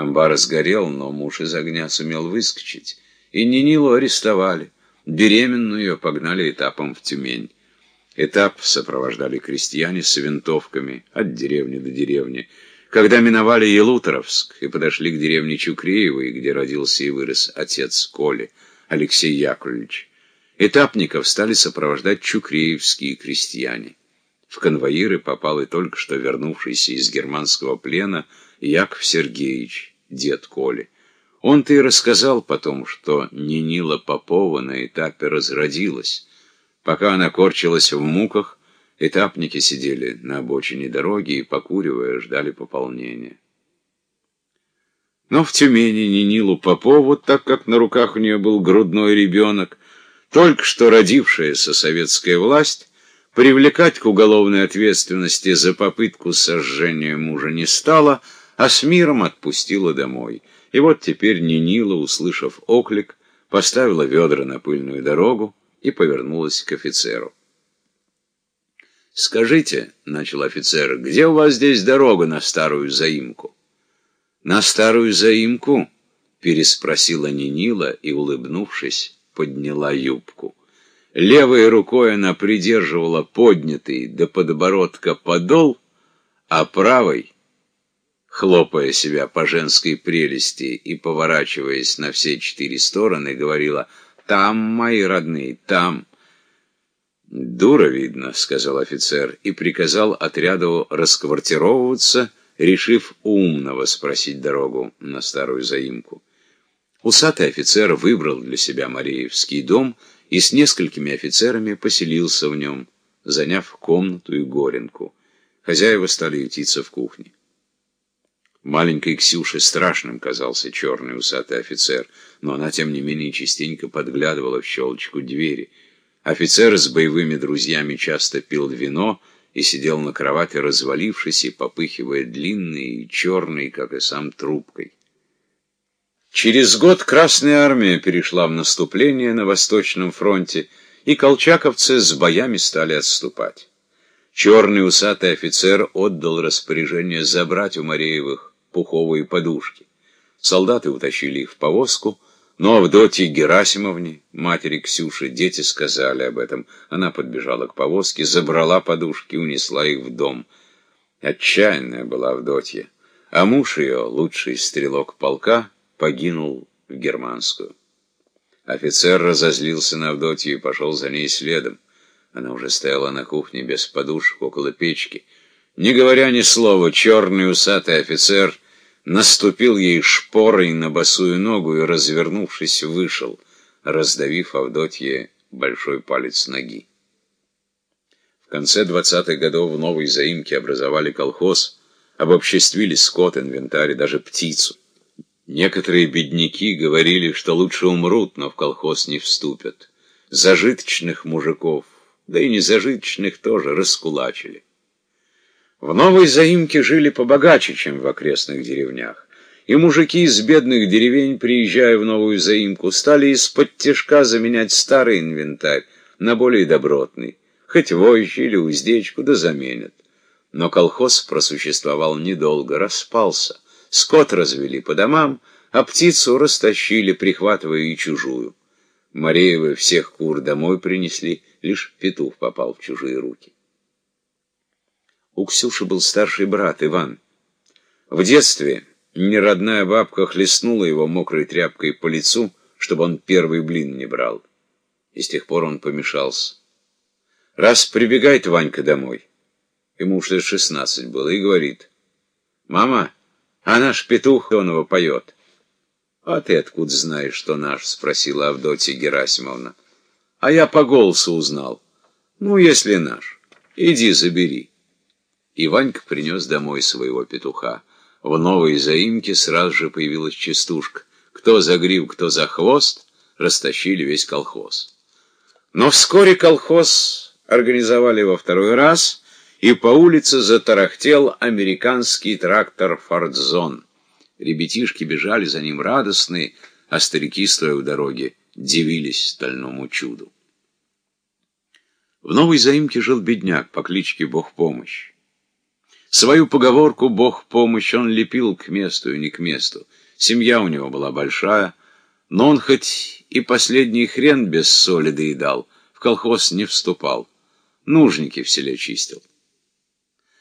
Амбар сгорел, но муж из огня сумел выскочить. И Нинилу арестовали. Беременную ее погнали этапом в Тюмень. Этап сопровождали крестьяне с винтовками от деревни до деревни. Когда миновали Елуторовск и подошли к деревне Чукреевой, где родился и вырос отец Коли, Алексей Яковлевич, этапников стали сопровождать чукреевские крестьяне. В конвоиры попал и только что вернувшийся из германского плена Яков Сергеевич, дед Коли. Он-то и рассказал потом, что Нинила Попова на этапе разродилась. Пока она корчилась в муках, этапники сидели на обочине дороги и, покуривая, ждали пополнения. Но в Тюмени Нинилу Попову, так как на руках у нее был грудной ребенок, только что родившаяся советская власть, привлекать к уголовной ответственности за попытку сожжения мужа не стала, а с миром отпустила домой. И вот теперь Нинила, услышав оклик, поставила ведра на пыльную дорогу и повернулась к офицеру. «Скажите, — начал офицер, — где у вас здесь дорога на старую заимку?» «На старую заимку?» — переспросила Нинила и, улыбнувшись, подняла юбку. Левой рукой она придерживала поднятый до подбородка подол, а правой, хлопая себя по женской прелести и поворачиваясь на все четыре стороны, говорила «Там, мои родные, там». «Дура, видно», — сказал офицер, и приказал отряду расквартировываться, решив умного спросить дорогу на старую заимку. Усатый офицер выбрал для себя Мареевский дом и с несколькими офицерами поселился в нем, заняв комнату и горенку. Хозяева стали ютиться в кухне. Маленькой Ксюше страшным казался черный усатый офицер, но она, тем не менее, частенько подглядывала в щелочку двери. Офицер с боевыми друзьями часто пил вино и сидел на кровати, развалившись и попыхивая длинной и черной, как и сам, трубкой. Через год Красная Армия перешла в наступление на Восточном фронте, и колчаковцы с боями стали отступать. Черный усатый офицер отдал распоряжение забрать у Мареевых пуховые подушки. Солдаты утащили их в повозку, но Авдотье Герасимовне, матери Ксюши, дети сказали об этом. Она подбежала к повозке, забрала подушки, унесла их в дом. Отчаянная была Авдотья, а муж ее, лучший стрелок полка, погинул в германскую. Офицер разозлился на Авдотью и пошел за ней следом. Она уже стояла на кухне без подушек около печки. Не говоря ни слова, черный усатый офицер наступил ей шпорой на босую ногу и, развернувшись, вышел, раздавив Авдотье большой палец ноги. В конце двадцатых годов в новой заимке образовали колхоз, обобществили скот, инвентарь и даже птицу. Некоторые бедняки говорили, что лучше умрут, но в колхоз не вступят. Зажиточных мужиков, да и незажиточных тоже, раскулачили. В новой заимке жили побогаче, чем в окрестных деревнях. И мужики из бедных деревень, приезжая в новую заимку, стали из-под тяжка заменять старый инвентарь на более добротный. Хоть вожжи или уздечку, да заменят. Но колхоз просуществовал недолго, распался. Скот развели по домам, а птицу растащили, прихватывая и чужую. Мареевы всех кур домой принесли, лишь петух попал в чужие руки. У Ксюши был старший брат Иван. В детстве неродная бабка хлестнула его мокрой тряпкой по лицу, чтобы он первый блин не брал. И с тех пор он помешался. Раз прибегает Ванька домой, ему уж лет шестнадцать было, и говорит, «Мама, а наш петух он его поет. — А ты откуда знаешь, что наш? — спросила Авдотья Герасимовна. — А я по голосу узнал. — Ну, если наш, иди забери. И Ванька принес домой своего петуха. В новой заимке сразу же появилась частушка. Кто за грив, кто за хвост, растащили весь колхоз. Но вскоре колхоз организовали во второй раз — и по улице затарахтел американский трактор «Фордзон». Ребятишки бежали за ним радостные, а старики, стоя у дороги, дивились стальному чуду. В новой заимке жил бедняк по кличке Бог помощь. Свою поговорку «Бог помощь» он лепил к месту и не к месту. Семья у него была большая, но он хоть и последний хрен без соли доедал, в колхоз не вступал, нужники в селе чистил.